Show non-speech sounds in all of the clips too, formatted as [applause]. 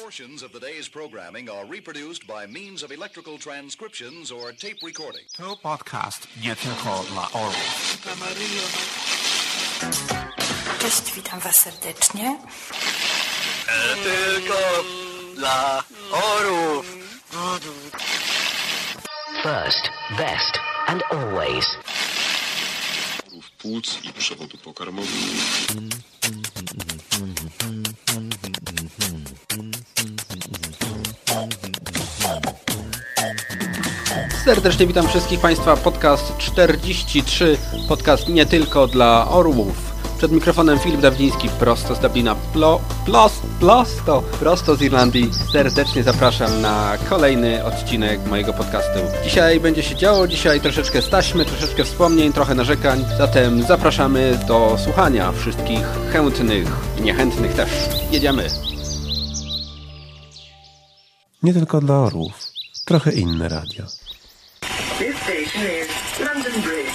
Portions of the day's programming are reproduced by means of electrical transcriptions or tape recording. To podcast nie tylko dla orłów. Cześć, witam Was serdecznie. Tylko dla orów. First, best, and always. płuc i przewodu pokarmowego. Serdecznie witam wszystkich Państwa. Podcast 43, podcast nie tylko dla orłów. Przed mikrofonem Filip Dawidziński, prosto z Dublina, plo, plos, prosto, prosto z Irlandii. Serdecznie zapraszam na kolejny odcinek mojego podcastu. Dzisiaj będzie się działo, dzisiaj troszeczkę staśmy, troszeczkę wspomnień, trochę narzekań. Zatem zapraszamy do słuchania wszystkich chętnych i niechętnych też. Jedziemy. Nie tylko dla orłów. Trochę inne radio. This station is London Bridge.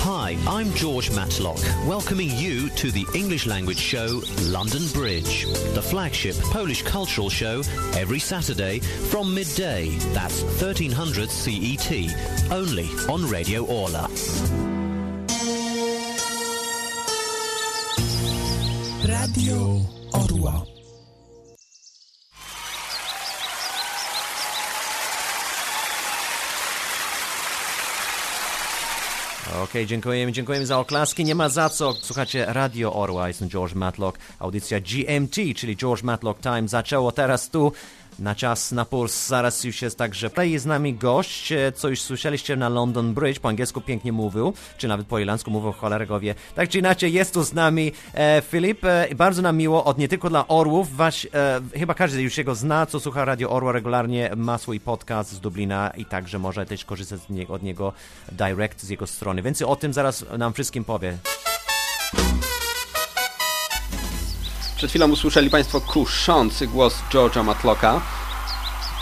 Hi, I'm George Matlock, welcoming you to the English language show London Bridge, the flagship Polish cultural show every Saturday from midday. That's 1300 CET, only on Radio Orla. Radio Orła. Okej, dziękujemy, dziękujemy za oklaski. Nie ma za co. Słuchacie Radio Orła, jestem George Matlock. Audycja GMT, czyli George Matlock Time, zaczęło teraz tu. Na czas, na puls, zaraz już jest także. Tutaj jest z nami gość, e, co już słyszeliście na London Bridge, po angielsku pięknie mówił, czy nawet po irlandzku mówił, cholerego wie. Tak czy inaczej, jest tu z nami e, Filip. E, bardzo nam miło, od nie tylko dla Orłów, waś, e, chyba każdy już jego zna, co słucha Radio Orła regularnie, ma swój podcast z Dublina i także może też korzystać z niego, od niego direct z jego strony. Więcej o tym zaraz nam wszystkim powie. Przed chwilą usłyszeli Państwo kuszący głos George'a Matlocka,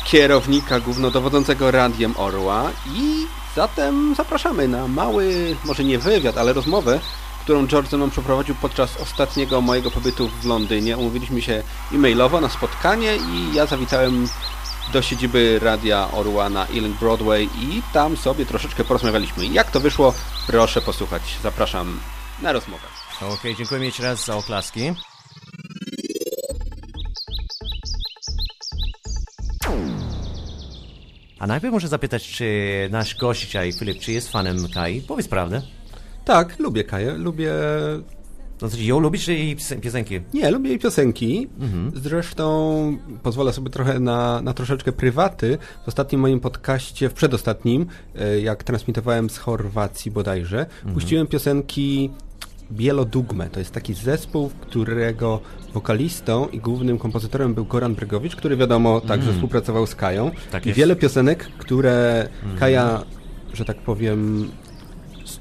kierownika głównodowodzącego Radiem Orła i zatem zapraszamy na mały, może nie wywiad, ale rozmowę, którą George ze mną przeprowadził podczas ostatniego mojego pobytu w Londynie. Umówiliśmy się e-mailowo na spotkanie i ja zawitałem do siedziby Radia Orła na Ealing Broadway i tam sobie troszeczkę porozmawialiśmy. Jak to wyszło? Proszę posłuchać. Zapraszam na rozmowę. Okej, dziękujemy jeszcze raz za oklaski. A najpierw muszę zapytać, czy nasz gość dzisiaj, Filip, czy jest fanem Kai? Powiedz prawdę. Tak, lubię Kaję, lubię... To znaczy, ją lubisz, czy jej piosen- piosenki? Nie, lubię jej piosenki. Zresztą pozwolę sobie trochę na, na troszeczkę prywaty. W ostatnim moim podcaście, w przedostatnim, e, jak transmitowałem z Chorwacji bodajże, puściłem piosenki Bielodugme. To jest taki zespół, którego wokalistą i głównym kompozytorem był Goran Bregowicz, który wiadomo także współpracował z Kają. Tak I wiele piosenek, które Kaja, że tak powiem,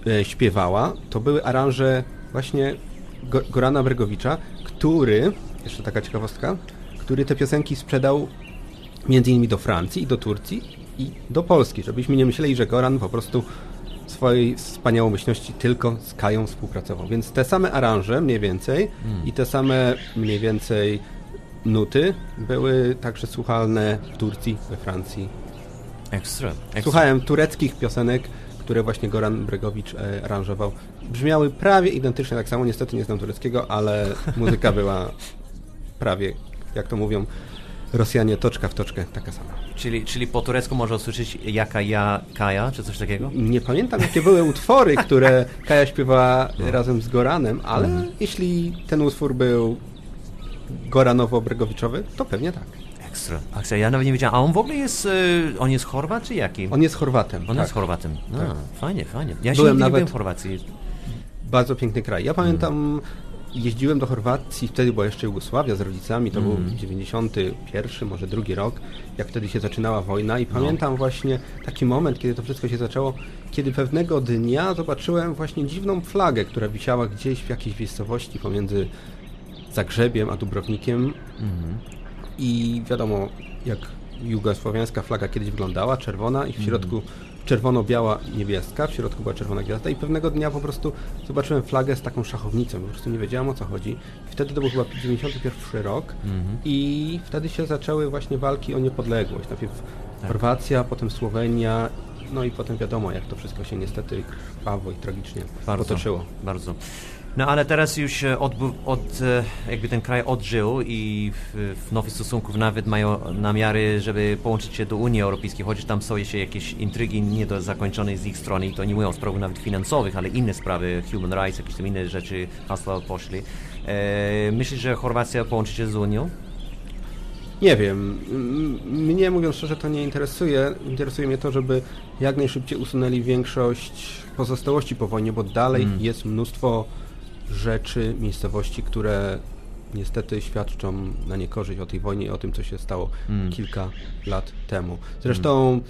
e, śpiewała, to były aranże właśnie Go- Gorana Bregowicza, który, jeszcze taka ciekawostka, który te piosenki sprzedał między innymi do Francji i do Turcji i do Polski, żebyśmy nie myśleli, że Goran po prostu swojej wspaniałomyślności tylko z Kają współpracował. Więc te same aranże mniej więcej i te same mniej więcej nuty były także słuchalne w Turcji, we Francji. Ekstra. ekstra. Słuchałem tureckich piosenek, które właśnie Goran Bregowicz e, aranżował. Brzmiały prawie identycznie tak samo. Niestety nie znam tureckiego, ale muzyka była [laughs] prawie, jak to mówią Rosjanie, toczka w toczkę, taka sama. Czyli, czyli po turecku można usłyszeć jaka ja Kaja, czy coś takiego? Nie pamiętam, jakie były utwory, które Kaja śpiewała razem z Goranem, ale jeśli ten utwór był Goranowo-Bregowiczowy, to pewnie tak. Ekstra. Ekstra. Ja nawet nie wiedziałem. A on w ogóle jest, y, on jest Chorwat, czy jaki? On jest Chorwatem. On tak. jest Chorwatem. A, Tak. Fajnie, fajnie. Ja się Byłem nie nawet- byłem w Chorwacji. Bardzo piękny kraj. Ja pamiętam, jeździłem do Chorwacji, wtedy była jeszcze Jugosławia z rodzicami, to był 91, może drugi rok, jak wtedy się zaczynała wojna i pamiętam właśnie taki moment, kiedy to wszystko się zaczęło, kiedy pewnego dnia zobaczyłem właśnie dziwną flagę, która wisiała gdzieś w jakiejś miejscowości pomiędzy Zagrzebiem a Dubrownikiem i wiadomo, jak jugosłowiańska flaga kiedyś wyglądała, czerwona i w środku czerwono-biała niebieska, w środku była czerwona gwiazda i pewnego dnia po prostu zobaczyłem flagę z taką szachownicą, po prostu nie wiedziałem o co chodzi. Wtedy to był chyba 91 rok i wtedy się zaczęły właśnie walki o niepodległość. Najpierw Chorwacja, potem Słowenia, no i potem wiadomo jak to wszystko się niestety krwawo i tragicznie Bardzo, potoczyło. bardzo. No ale teraz już e, odbu- od, e, jakby ten kraj odżył i w, w nowych stosunków nawet mają namiary, żeby połączyć się do Unii Europejskiej, chociaż tam są jeszcze jakieś intrygi nie do zakończone z ich strony i to nie mówią o sprawach nawet finansowych, ale inne sprawy, human rights, jakieś tam inne rzeczy hasła poszli. E, myślisz, że Chorwacja połączy się z Unią? Nie wiem. Mnie, mówiąc szczerze, to nie interesuje. Interesuje mnie to, żeby jak najszybciej usunęli większość pozostałości po wojnie, bo dalej Mm. jest mnóstwo rzeczy, miejscowości, które niestety świadczą na niekorzyść o tej wojnie i o tym, co się stało Mm. kilka lat temu. Zresztą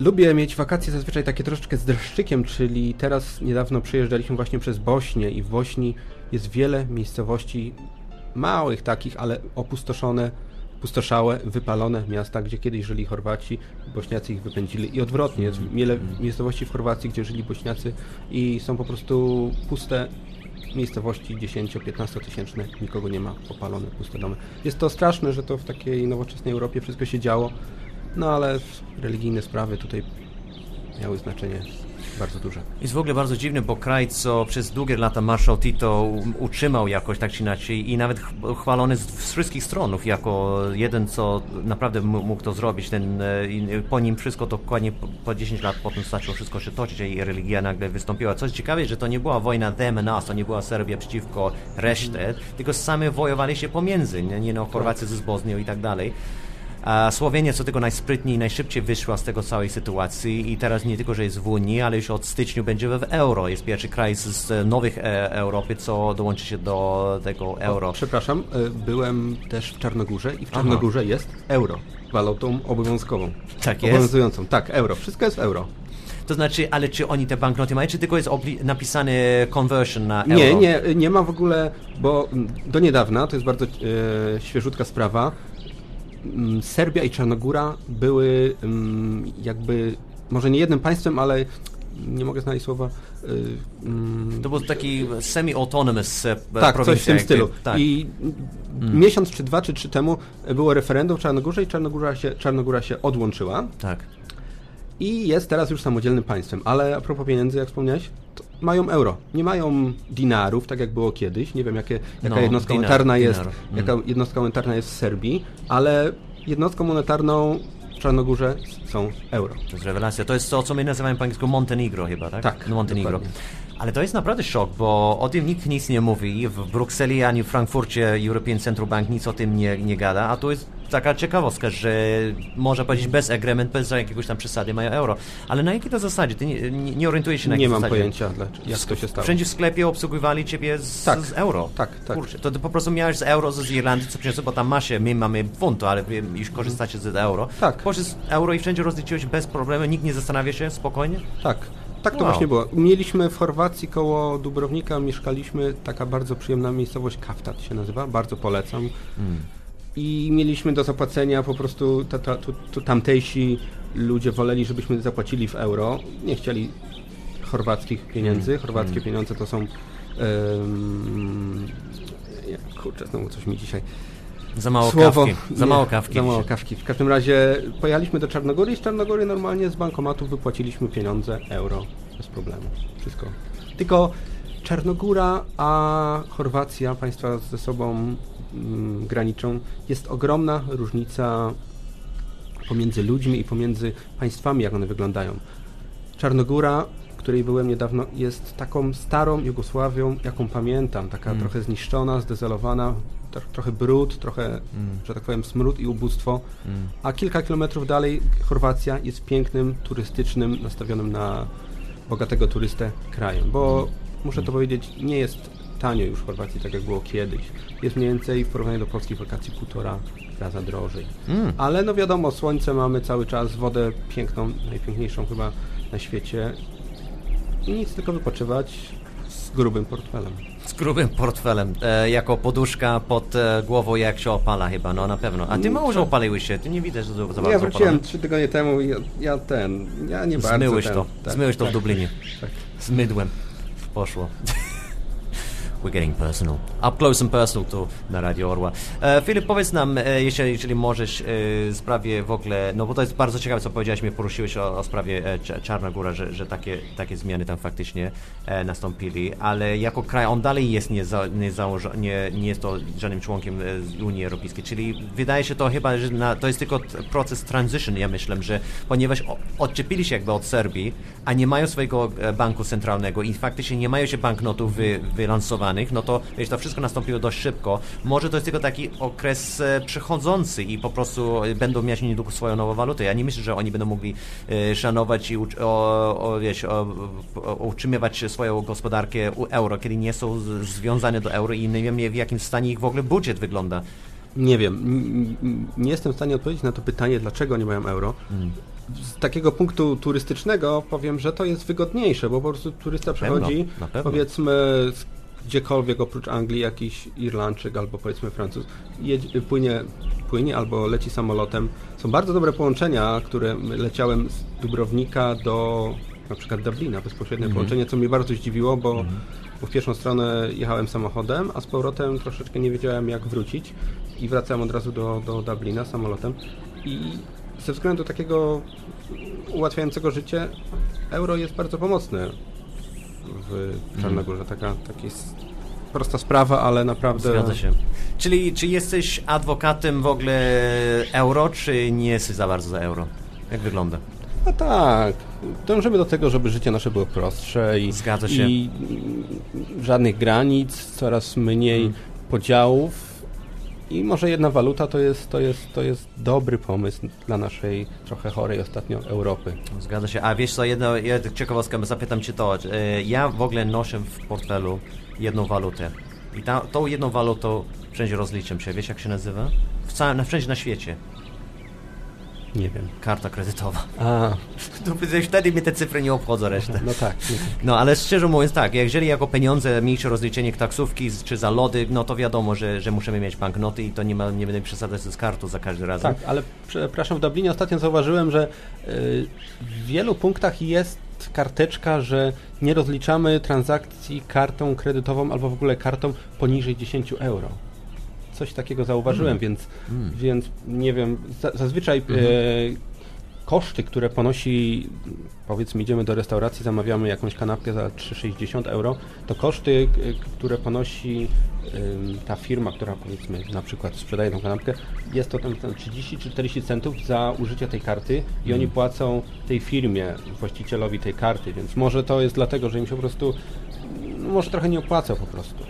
lubię mieć wakacje zazwyczaj takie troszeczkę z dreszczykiem, czyli teraz niedawno przejeżdżaliśmy właśnie przez Bośnię i w Bośni jest wiele miejscowości małych takich, ale opustoszone, pustoszałe, wypalone miasta, gdzie kiedyś żyli Chorwaci, Bośniacy ich wypędzili i odwrotnie, jest wiele miejscowości w Chorwacji, gdzie żyli Bośniacy i są po prostu puste miejscowości 10-15 tysięczne, nikogo nie ma, popalone, puste domy. Jest to straszne, że to w takiej nowoczesnej Europie wszystko się działo, no ale religijne sprawy tutaj miały znaczenie bardzo duże. Jest w ogóle bardzo dziwne, bo kraj, co przez długie lata marszał Tito utrzymał jakoś tak czy inaczej i nawet ch- chwalony z, wszystkich stronów jako jeden, co naprawdę mógł to zrobić. Ten, e, po nim wszystko dokładnie po, po 10 lat potem zaczęło wszystko się toczyć i religia nagle wystąpiła. Co ciekawe, że to nie była wojna them and us, to nie była Serbia przeciwko reszcie, tylko same wojowali się pomiędzy, nie, nie no, Chorwacy z Bosnią i tak dalej. A Słowenia co tylko najsprytniej i najszybciej wyszła z tego całej sytuacji i teraz nie tylko, że jest w Unii, ale już od stycznia będzie w euro. Jest pierwszy kraj z, nowych e, Europy, co dołączy się do tego euro. Przepraszam, y, byłem też w Czarnogórze i w Czarnogórze jest euro, walutą obowiązkową. Tak jest? Obowiązującą, tak, euro. Wszystko jest w euro. To znaczy, ale czy oni te banknoty mają, czy tylko jest napisane conversion na euro? Nie, nie, nie ma w ogóle, bo do niedawna, to jest bardzo e, świeżutka sprawa, Serbia i Czarnogóra były mm, jakby, może nie jednym państwem, ale nie mogę znaleźć słowa. y, mm, To był taki semi-autonomous e, tak, prowincja. coś w tym stylu. Tak. I mm. miesiąc czy dwa czy trzy temu było referendum w Czarnogórze i Czarnogóra się, Czarnogóra się odłączyła. tak. i jest teraz już samodzielnym państwem. Ale a propos pieniędzy, jak wspomniałeś, mają euro. Nie mają dinarów, tak jak było kiedyś. Nie wiem, jakie, jaka No, jednostka dinar, monetarna jest, dinar. Mm. jaka jednostka monetarna jest w Serbii, ale jednostką monetarną w Czarnogórze są euro. To jest rewelacja. To jest to, co my nazywamy po angielsku Montenegro chyba, tak? Tak, No, Montenegro. dokładnie. Ale to jest naprawdę szok, bo o tym nikt nic nie mówi. W Brukseli ani w Frankfurcie European Central Bank nic o tym nie, nie gada, a to jest taka ciekawostka, że można powiedzieć bez agreement, bez jakiegoś tam przesady mają euro. Ale na jakiej to zasadzie? Ty nie, nie, nie orientujesz się na Nie jakiej mam zasadzie? pojęcia, dlaczego, jak to się stało. Wszędzie w sklepie obsługiwali ciebie z, Tak, z euro. tak, tak. Kurczę, to po prostu miałeś z euro z Irlandii, co przyniosło, bo tam ma się, my mamy funt, ale wy już korzystacie z euro. Tak. Poszedł z euro i wszędzie rozliczyłeś bez problemu, nikt nie zastanawia się, spokojnie? Tak, tak to Wow. właśnie było. Mieliśmy w Chorwacji koło Dubrownika, mieszkaliśmy, taka bardzo przyjemna miejscowość, Kaftat się nazywa, bardzo polecam. I mieliśmy do zapłacenia po prostu, ta, ta, tu, tu, tamtejsi ludzie woleli, żebyśmy zapłacili w euro, nie chcieli chorwackich pieniędzy. Chorwackie pieniądze to są... Um, kurczę, znowu coś mi dzisiaj... Za mało Słowo, kawki. Za nie, mało kawki. Za mało kawki. W każdym razie pojechaliśmy do Czarnogóry i z Czarnogóry normalnie z bankomatu wypłaciliśmy pieniądze, euro, bez problemu. Wszystko. Tylko Czarnogóra, a Chorwacja, państwa ze sobą mm, graniczą, jest ogromna różnica pomiędzy ludźmi i pomiędzy państwami, jak one wyglądają. Czarnogóra, której byłem niedawno, jest taką starą Jugosławią, jaką pamiętam, taka Mm. trochę zniszczona, zdezelowana, tro- trochę brud, trochę, Mm. że tak powiem, smród i ubóstwo. A kilka kilometrów dalej Chorwacja jest pięknym, turystycznym, nastawionym na bogatego turystę krajem, bo muszę to powiedzieć, nie jest tanio już w Chorwacji, tak jak było kiedyś. Jest mniej więcej w porównaniu do polskich wakacji półtora raza drożej. Ale no wiadomo, słońce mamy cały czas, wodę piękną, najpiękniejszą chyba na świecie. I nic, tylko wypoczywać, z grubym portfelem. Z grubym portfelem, e, jako poduszka pod e, głową, jak się opala chyba, no na pewno. A ty mało, że opaliłeś się, ty nie widać za, za bardzo Ja wróciłem trzy tygodnie temu i ja, ja ten, ja nie bardzo Zmyłeś ten, to, tak, zmyłeś to w tak. Dublinie. Tak. Z mydłem. Poszło. We're getting personal. Up close and personal tu na Radio Orła. E, Filip, powiedz nam, e, jeśli, jeżeli możesz, e, sprawie w ogóle, no bo to jest bardzo ciekawe, co powiedziałeś, mnie poruszyłeś o, o sprawie e, Cz- Czarna Góra, że, że takie, takie zmiany tam faktycznie e, nastąpili, ale jako kraj on dalej jest nie, za, nie, założo, nie, nie jest to żadnym członkiem e, Unii Europejskiej, czyli wydaje się to chyba, że na, to jest tylko proces transition, ja myślę, że ponieważ o, odczepili się jakby od Serbii, a nie mają swojego e, banku centralnego i faktycznie nie mają się banknotów wy, wylansowanych, no to wiesz, to wszystko nastąpiło dość szybko. Może to jest tylko taki okres e, przechodzący i po prostu e, będą mieć niedługo swoją nową walutę. Ja nie myślę, że oni będą mogli e, szanować i ucz- o, o, wiesz, o, utrzymywać swoją gospodarkę u euro, kiedy nie są związane do euro i nie wiem w jakim stanie ich w ogóle budżet wygląda. Nie wiem, nie jestem w stanie odpowiedzieć na to pytanie, dlaczego nie mają euro. Z takiego punktu turystycznego powiem, że to jest wygodniejsze, bo po prostu turysta pewno, przychodzi, na pewno. powiedzmy z gdziekolwiek oprócz Anglii, jakiś Irlandczyk albo powiedzmy Francuz, jedzie, płynie, płynie albo leci samolotem. Są bardzo dobre połączenia, które leciałem z Dubrownika do na przykład Dublina, bezpośrednie Mhm. połączenie, co mnie bardzo zdziwiło, bo, bo w pierwszą stronę jechałem samochodem, a z powrotem troszeczkę nie wiedziałem jak wrócić i wracałem od razu do, do Dublina samolotem i ze względu takiego ułatwiającego życie euro jest bardzo pomocne w Czarnogórze. Taka, taka jest prosta sprawa, ale naprawdę... Zgadza się. Czyli czy jesteś adwokatem w ogóle euro, czy nie jesteś za bardzo za euro? Jak wygląda? No tak. Dążymy do tego, żeby życie nasze było prostsze i, Zgadza się. i żadnych granic, coraz mniej Mhm. podziałów. I może jedna waluta to jest, to, jest, to jest dobry pomysł dla naszej trochę chorej ostatnio Europy. Zgadza się. A wiesz co, jedno, jedna ciekawostka, zapytam Cię to. E, Ja w ogóle noszę w portfelu jedną walutę. I ta, tą jedną walutą wszędzie rozliczam się. Wiesz jak się nazywa? W całym, wszędzie na świecie. Nie wiem. Karta kredytowa. A, [laughs] To wtedy mnie te cyfry nie obchodzą resztę. no tak. No ale szczerze mówiąc tak, jeżeli jako pieniądze mniejsze rozliczenie taksówki czy za lody, no to wiadomo, że, że musimy mieć banknoty i to nie, ma, nie będę przesadzać z kartą za każdym razem. Tak, ale przepraszam, w Dublinie ostatnio zauważyłem, że y, w wielu punktach jest karteczka, że nie rozliczamy transakcji kartą kredytową albo w ogóle kartą poniżej 10 euro. Coś takiego zauważyłem, więc, więc nie wiem, za, zazwyczaj y, koszty, które ponosi, powiedzmy idziemy do restauracji, zamawiamy jakąś kanapkę za 3,60 euro, to koszty, k- które ponosi ta firma, która powiedzmy na przykład sprzedaje tą kanapkę, jest to tam, tam 30 czy 40 centów za użycie tej karty i oni płacą tej firmie, właścicielowi tej karty, więc może to jest dlatego, że im się po prostu no, może trochę nie opłaca po prostu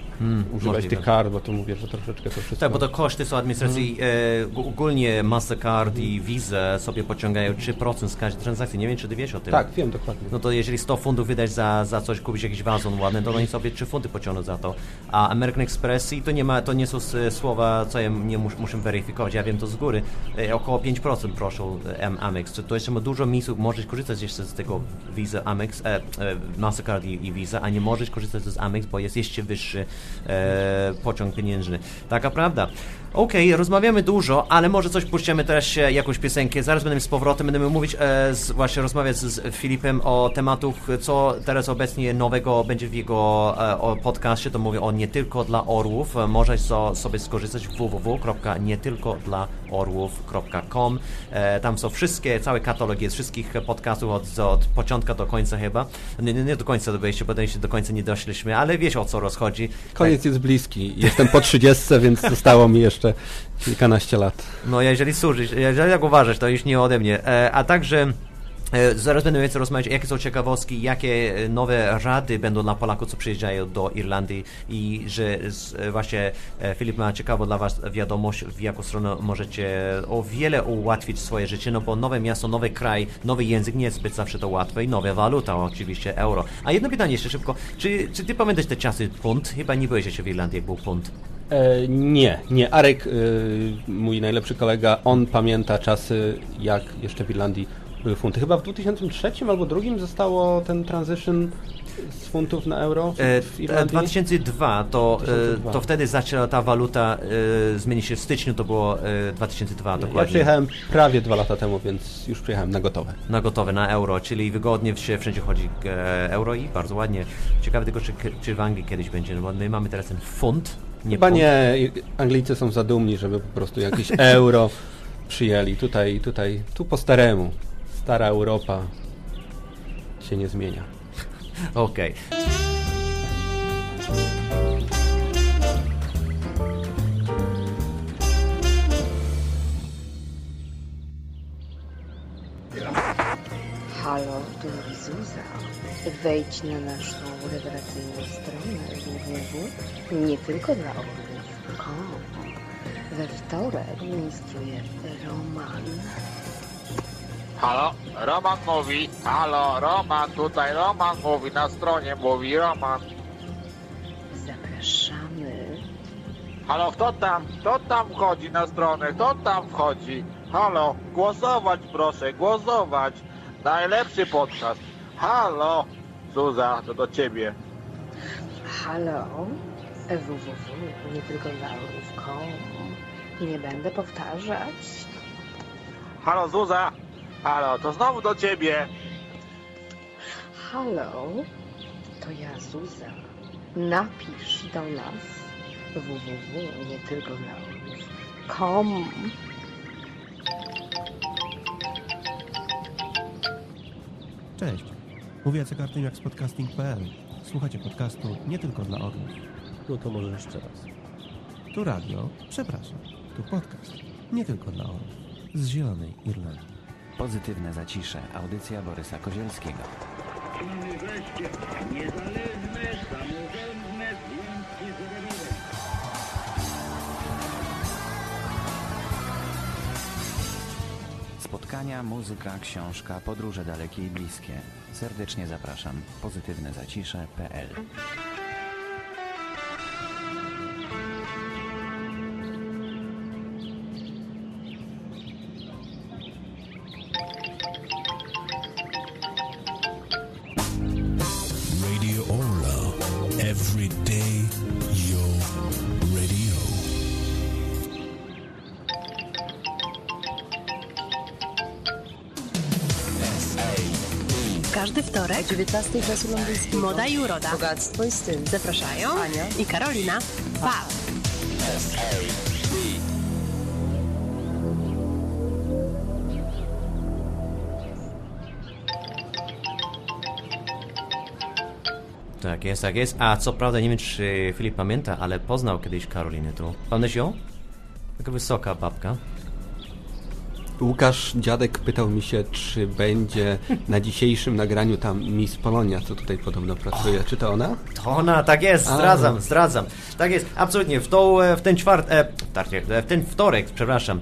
używać możliwe. tych kart, bo to mówię, że troszeczkę to wszystko... Tak, bo to koszty są administracji. E, g- ogólnie Mastercard i Visa sobie pociągają 3% z każdej transakcji. Nie wiem, czy ty wiesz o tym. Tak, wiem dokładnie. No to jeżeli 100 funtów wydać za, za coś, kupić jakiś wazon ładny, to oni sobie 3 funty pociągną za to. A American Express i to nie ma, to nie są słowa, co ja nie mus, muszę weryfikować, ja wiem to z góry. E, około 5% proszą e, Amex. To, to jeszcze ma dużo miejsc, możesz korzystać jeszcze z tego Visa Amex, e, e, Mastercard i, i Visa, a nie możesz korzystać z Amex, bo jest jeszcze wyższy e, pociąg pieniężny. Taka prawda. Okej, rozmawiamy dużo, ale może coś puścimy teraz e, jakąś piosenkę. Zaraz będziemy z powrotem, będziemy mówić, e, z, właśnie rozmawiać z, Filipem o tematach, co teraz obecnie nowego będzie w jego e, podcastie. To mówię o nie tylko dla orłów. E, Możesz so, sobie skorzystać www.nietylkodlaorłów.com. E, tam są wszystkie, cały katalog jest wszystkich podcastów od, od początka do końca chyba. Nie, nie, do końca do wejścia, bo jeszcze do końca nie doszliśmy, ale wiesz o co rozchodzi. Koniec jest bliski. Jestem po 30, więc zostało mi jeszcze kilkanaście lat. No, jeżeli służysz, jeżeli tak uważasz, to już nie ode mnie. E, a także zaraz będę więcej rozmawiać, jakie są ciekawostki, jakie e, nowe rady będą dla Polaków, co przyjeżdżają do Irlandii i że e, właśnie e, Filip ma ciekawą dla Was wiadomość, w jaką stronę możecie o wiele ułatwić swoje życie, no bo nowe miasto, nowy kraj, nowy język nie jest zbyt zawsze to łatwe i nowa waluta, oczywiście euro. A jedno pytanie jeszcze szybko, czy, czy Ty pamiętasz te czasy punt? Chyba nie byłeś jeszcze w Irlandii, jak był punt. E, nie, nie. Arek, e, mój najlepszy kolega, on pamięta czasy, jak jeszcze w Irlandii były funty. Chyba w 2003 albo 2002 zostało ten transition z funtów na euro w, E, w e, Irlandii. 2002 to, e, 2002. to wtedy zaczęła ta waluta e, zmienić się w styczniu, to było e, 2002 Ja dokładnie. przyjechałem prawie dwa lata temu, więc już przyjechałem na gotowe. na gotowe, na euro, czyli wygodnie się wszędzie chodzi e, euro i bardzo ładnie. Ciekawe tylko, czy, czy w Anglii kiedyś będzie, no bo my mamy teraz ten funt, nie Chyba funt. nie, Anglicy są za dumni, żeby po prostu jakieś [laughs] euro przyjęli. Tutaj, tutaj, tu po staremu. Stara Europa się nie zmienia. [laughs] Okej. Halo, tu Zuza. Wejdź na naszą rewelacyjną stronę www. Nie tylko dla orłów.com. We wtorek ministruje Roman. Halo, Roman mówi. Halo, Roman, tutaj Roman mówi, na stronie mówi Roman. Zapraszamy. Halo, kto tam? Kto tam wchodzi na stronę? Kto tam wchodzi? Halo, głosować proszę, głosować. Najlepszy podcast. Halo, Zuza, to do ciebie. Halo, www. Nie tylko dla orłów.com. Nie będę powtarzać. Halo, Zuza. Halo, to znowu do ciebie. Halo, to ja Zuza. Napisz do nas www. Nie tylko dla orłów.com. Cześć. Mówię Jacek Artymiak z podcasting.pl. Słuchacie podcastu nie tylko dla orłów. No to może jeszcze raz. Tu radio, przepraszam, tu podcast nie tylko dla orłów. Z Zielonej Irlandii. Pozytywne zacisze. Audycja Borysa Kozielskiego. Spotkania, muzyka, książka, podróże dalekie i bliskie. Serdecznie zapraszam. Pozytywne zacisze.pl 19 czasu londyńskiego. Moda i uroda. Bogactwo i styl. Zapraszają Ania i Karolina. Pa! Tak jest, tak jest. A co prawda, nie wiem czy Filip pamięta, ale poznał kiedyś Karolinę tu. Pamiętasz ją? Taka wysoka babka. Łukasz Dziadek pytał mi się, czy będzie na dzisiejszym nagraniu tam Miss Polonia, co tutaj podobno pracuje. Czy to ona? To ona, tak jest, A. zdradzam, zdradzam. Tak jest, absolutnie. W, tą, e, w ten czwart, e, tak, w ten wtorek, przepraszam,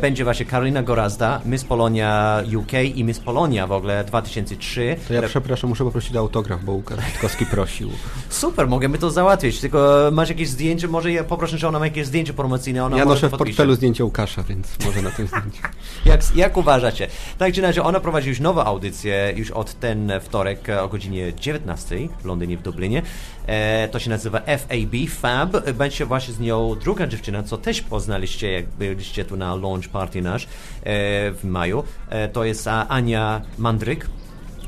będzie właśnie Karolina Gorazda, Miss Polonia UK i Miss Polonia w ogóle 2003. To ja przepraszam, muszę poprosić o autograf, bo Łukasz Witkowski prosił. [laughs] Super, możemy to załatwić, tylko masz jakieś zdjęcie, może ja poproszę, że ona ma jakieś zdjęcie promocyjne, ona Ja noszę w portfelu zdjęcie Łukasza, więc może na tym zdjęciu. [laughs] Jak, jak uważacie? Tak czy inaczej, ona prowadzi już nową audycję, już od ten wtorek e, o godzinie 19 w Londynie, w Dublinie. E, to się nazywa FAB, Fab. Będzie właśnie z nią druga dziewczyna, co też poznaliście, jak byliście tu na launch party nasz e, w maju. E, to jest Ania Mandryk.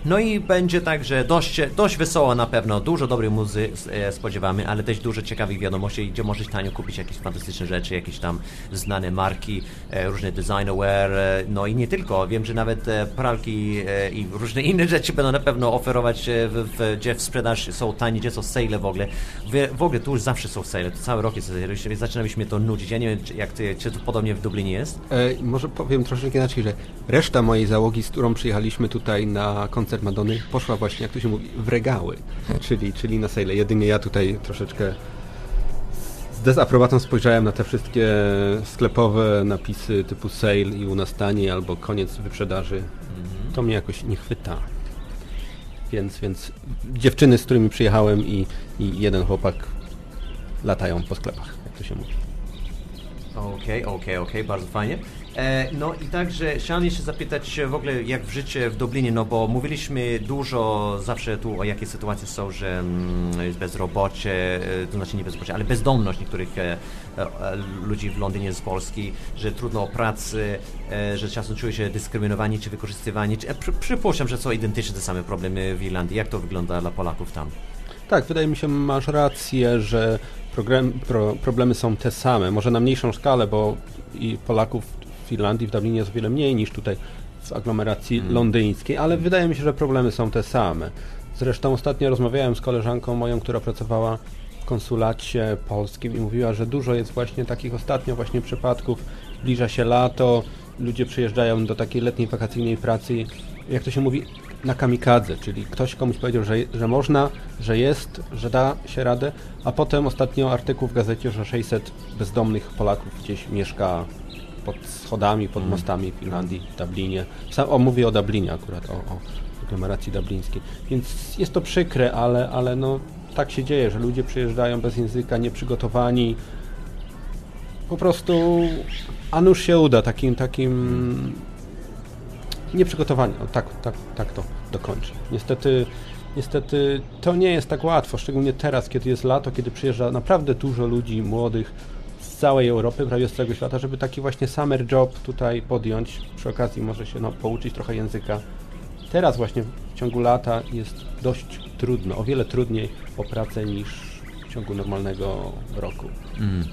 No i będzie także dość, dość wesoło na pewno, dużo dobrej muzy e, spodziewamy, ale też dużo ciekawych wiadomości, gdzie możesz tanio kupić jakieś fantastyczne rzeczy, jakieś tam znane marki, e, różne designerwear, e, no i nie tylko. Wiem, że nawet pralki i różne [laughs] inne rzeczy będą na pewno oferować, w, w, gdzie w sprzedaż są tanie, gdzie są sale w ogóle. W, w ogóle tu już zawsze są sale, to cały rok jest sale, więc zaczyna się to nudzić. Ja nie wiem, czy, jak ty, czy to podobnie w Dublinie jest. E, może powiem troszeczkę inaczej, że reszta mojej załogi, z którą przyjechaliśmy tutaj na koncert Madony, poszła właśnie, jak to się mówi, w regały, czyli, czyli na sale. Jedynie ja tutaj troszeczkę z dezaprobatą spojrzałem na te wszystkie sklepowe napisy typu sale i u nas taniej albo koniec wyprzedaży. To mnie jakoś nie chwyta. Więc, więc dziewczyny, z którymi przyjechałem i, i jeden chłopak latają po sklepach, jak to się mówi. Okej, okej, okej, bardzo fajnie. E, no i także chciałem jeszcze zapytać w ogóle jak w życie w Dublinie, no bo mówiliśmy dużo zawsze tu o jakie sytuacje są, że mm, jest bezrobocie, e, to znaczy nie bezrobocie, ale bezdomność niektórych e, ludzi w Londynie z Polski, że trudno o pracy, że czasem czują się dyskryminowani czy wykorzystywani. Przypuszczam, że są identyczne te same problemy w Irlandii. Jak to wygląda dla Polaków tam? Tak, wydaje mi się, masz rację, że problemy są te same. Może na mniejszą skalę, bo i Polaków w Irlandii, w Dublinie jest o wiele mniej niż tutaj w aglomeracji Mm. londyńskiej, ale wydaje mi się, że problemy są te same. Zresztą ostatnio rozmawiałem z koleżanką moją, która pracowała w konsulacie polskim i mówiła, że dużo jest właśnie takich ostatnio właśnie przypadków. Zbliża się lato, ludzie przyjeżdżają do takiej letniej wakacyjnej pracy, jak to się mówi, na kamikadze, czyli ktoś komuś powiedział, że, że można, że jest, że da się radę, a potem ostatnio artykuł w gazecie, że 600 bezdomnych Polaków gdzieś mieszka pod schodami, pod mostami w Irlandii, w Dublinie. Sam, o, mówię o Dublinie akurat, o, o aglomeracji dublińskiej. Więc jest to przykre, ale, ale no, tak się dzieje, że ludzie przyjeżdżają bez języka, nieprzygotowani. Po prostu, a nuż się uda, takim, takim nieprzygotowani. O, tak, tak, tak to dokończę. Niestety, niestety to nie jest tak łatwo, szczególnie teraz, kiedy jest lato, kiedy przyjeżdża naprawdę dużo ludzi młodych z całej Europy, prawie z całego świata, żeby taki właśnie summer job tutaj podjąć. Przy okazji może się no, pouczyć trochę języka. Teraz właśnie w ciągu lata jest dość trudno, o wiele trudniej o pracę niż w ciągu normalnego roku. Mm.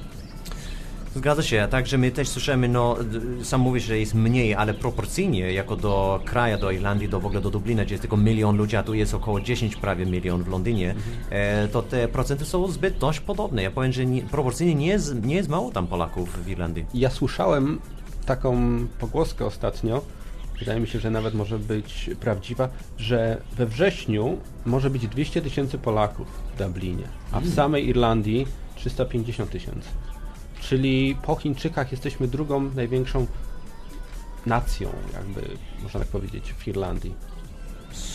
Zgadza się, także my też słyszymy, no sam mówisz, że jest mniej, ale proporcyjnie jako do kraju, do Irlandii, do w ogóle do Dublina, gdzie jest tylko milion ludzi, a tu jest około 10 prawie milion w Londynie, e, to te procenty są zbyt dość podobne. Ja powiem, że nie, proporcyjnie nie jest, nie jest mało tam Polaków w Irlandii. Ja słyszałem taką pogłoskę ostatnio, wydaje mi się, że nawet może być prawdziwa, że we wrześniu może być 200 tysięcy Polaków w Dublinie, a w Mm. samej Irlandii 350 tysięcy. Czyli po Chińczykach jesteśmy drugą największą nacją, jakby można tak powiedzieć, w Irlandii.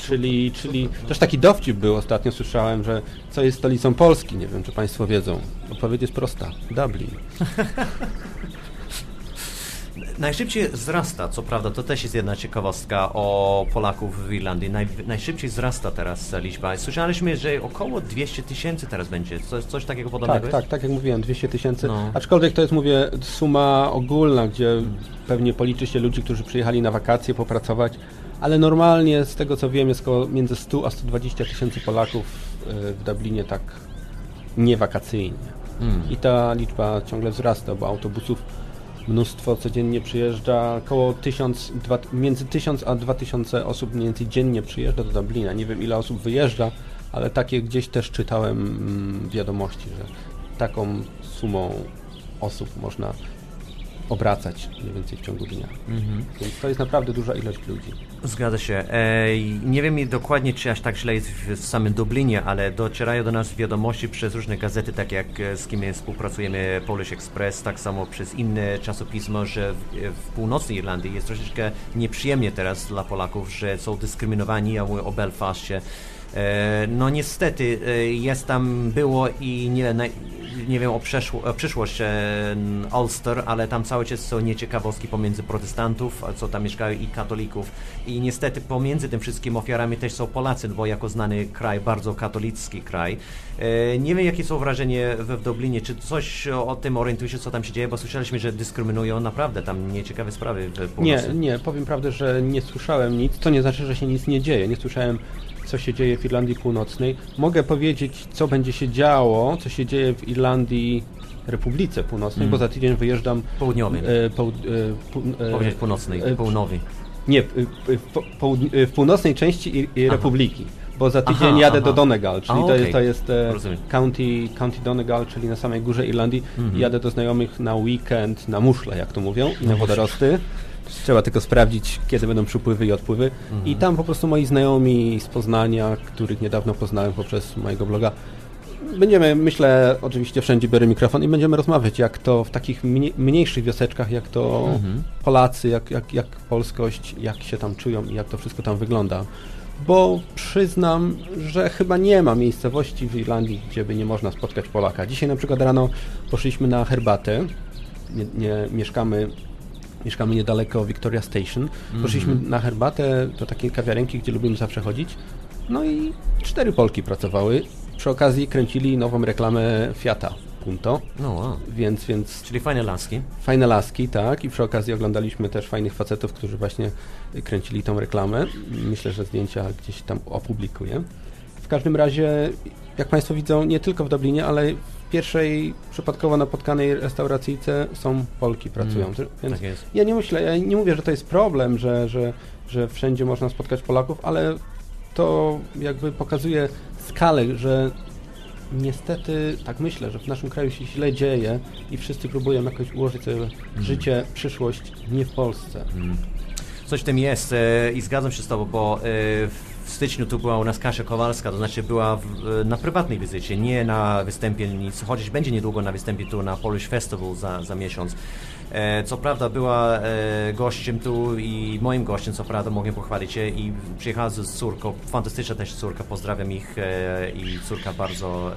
Czyli, czyli też taki dowcip był ostatnio, słyszałem, że co jest stolicą Polski, nie wiem czy Państwo wiedzą. Odpowiedź jest prosta, Dublin. [laughs] Najszybciej wzrasta, co prawda, to też jest jedna ciekawostka o Polaków w Irlandii. Naj, najszybciej wzrasta teraz liczba. Słyszeliśmy, że około 200 tysięcy teraz będzie. Coś, coś takiego podobnego Tak, jest? tak, tak jak mówiłem, 200 tysięcy. No. Aczkolwiek to jest, mówię, suma ogólna, gdzie pewnie policzy się ludzi, którzy przyjechali na wakacje popracować, ale normalnie z tego co wiem jest około między 100 a 120 tysięcy Polaków y, w Dublinie tak niewakacyjnie. Mm. I ta liczba ciągle wzrasta, bo autobusów mnóstwo codziennie przyjeżdża, około 1000, dwa, między 1000 a 2000 osób mniej więcej dziennie przyjeżdża do Dublina. Nie wiem ile osób wyjeżdża, ale takie gdzieś też czytałem mm, wiadomości, że taką sumą osób można obracać mniej więcej w ciągu dnia. Mhm. Więc to jest naprawdę duża ilość ludzi. Zgadza się. E, i nie wiem dokładnie, czy aż tak źle jest w, w samym Dublinie, ale docierają do nas wiadomości przez różne gazety, tak jak e, z kim współpracujemy, Polish Express, tak samo przez inne czasopisma, że w, w północnej Irlandii jest troszeczkę nieprzyjemnie teraz dla Polaków, że są dyskryminowani, ja mówię o Belfastie. E, No niestety e, jest tam, było i nie, nie wiem o, przeszło, o przyszłość e, Ulster, ale tam cały czas są nieciekawostki pomiędzy protestantów, co tam mieszkają i katolików i niestety pomiędzy tym wszystkim ofiarami też są Polacy, bo jako znany kraj, bardzo katolicki kraj. Nie wiem jakie są wrażenie we w Dublinie, czy coś o tym orientuje się co tam się dzieje, bo słyszeliśmy, że dyskryminują naprawdę tam nieciekawe sprawy w Nie, północy. nie, powiem prawdę, że nie słyszałem nic, to nie znaczy, że się nic nie dzieje. Nie słyszałem, co się dzieje w Irlandii Północnej. Mogę powiedzieć, co będzie się działo, co się dzieje w Irlandii Republice Północnej, Mm. bo za tydzień wyjeżdżam... Południowej. E, poł, e, e, Powiedzieć północnej, e, południowej. Nie, w, e, północnej części i, i Aha. Republiki, bo za tydzień Aha, jadę aha. do Donegal, czyli A, to okej. jest, to jest e, Rozumiem. county, county Donegal, czyli na samej górze Irlandii. Mhm. Jadę do znajomych na weekend, na muszle, jak to mówią, i na wodorosty. Trzeba tylko sprawdzić, kiedy będą przypływy i odpływy. Mhm. I tam po prostu moi znajomi z Poznania, których niedawno poznałem poprzez mojego bloga, będziemy, myślę, oczywiście wszędzie biorę mikrofon i będziemy rozmawiać, jak to w takich mniej, mniejszych wioseczkach, jak to Mhm. Polacy, jak, jak, jak polskość, jak się tam czują i jak to wszystko tam wygląda. Bo przyznam, że chyba nie ma miejscowości w Irlandii, gdzie by nie można spotkać Polaka. Dzisiaj na przykład rano poszliśmy na herbatę nie, nie mieszkamy mieszkamy niedaleko Victoria Station. Poszliśmy na herbatę do takiej kawiarenki, gdzie lubimy zawsze chodzić. No i cztery Polki pracowały. Przy okazji kręcili nową reklamę Fiata Punto. No wow. Więc, więc... Czyli fajne laski. Fajne laski, tak. I przy okazji oglądaliśmy też fajnych facetów, którzy właśnie kręcili tą reklamę. Myślę, że zdjęcia gdzieś tam opublikuję. W każdym razie, jak Państwo widzą, nie tylko w Dublinie, ale pierwszej przypadkowo napotkanej restauracyjce są Polki pracujące. Mm, Więc tak jest. ja nie myślę, ja nie mówię, że to jest problem, że, że, że wszędzie można spotkać Polaków, ale to jakby pokazuje skalę, że niestety, tak myślę, że w naszym kraju się źle dzieje i wszyscy próbują jakoś ułożyć sobie życie, przyszłość nie w Polsce. Coś w tym jest e, i zgadzam się z Tobą, bo e, w styczniu tu była u nas Kasia Kowalska, to znaczy była w, e, na prywatnej wizycie, nie na występie nic, chodzić będzie niedługo na występie tu na Polish Festival za, za miesiąc. E, co prawda była e, gościem tu i moim gościem, co prawda mogę pochwalić się i przyjechała z córką, fantastyczna też córka, pozdrawiam ich e, i córka bardzo,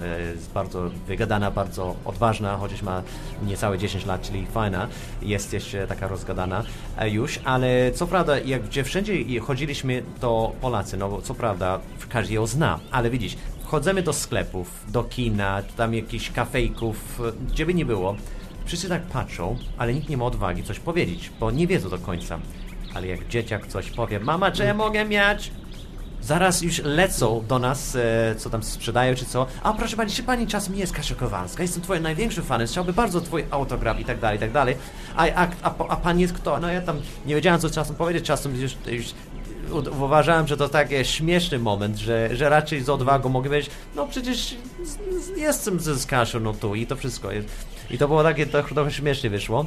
bardzo wygadana, bardzo odważna, chociaż ma niecałe 10 lat, czyli fajna, jest jeszcze taka rozgadana już, ale co prawda jak gdzie wszędzie chodziliśmy to Polacy, no co prawda każdy ją zna, ale widzisz, wchodzimy do sklepów, do kina, tam jakichś kafejków, gdzie by nie było, Wszyscy tak patrzą, ale nikt nie ma odwagi coś powiedzieć, bo nie wiedzą do końca. Ale jak dzieciak coś powie, mama, czy ja mogę mieć? Zaraz już lecą do nas, e, co tam sprzedają, czy co. A proszę pani, czy pani czasem nie jest Kasia Kowalska? Jestem twoim największym fanem, chciałby bardzo twój autograf i tak dalej, i tak dalej. A, a, a, a pan jest kto? No ja tam nie wiedziałem, co czasem powiedzieć, czasem już, już uważałem, że to taki śmieszny moment, że, że raczej z odwagą mogę powiedzieć, no przecież jestem ze z Kasią, no tu i to wszystko. I to było takie, to trochę śmiesznie wyszło.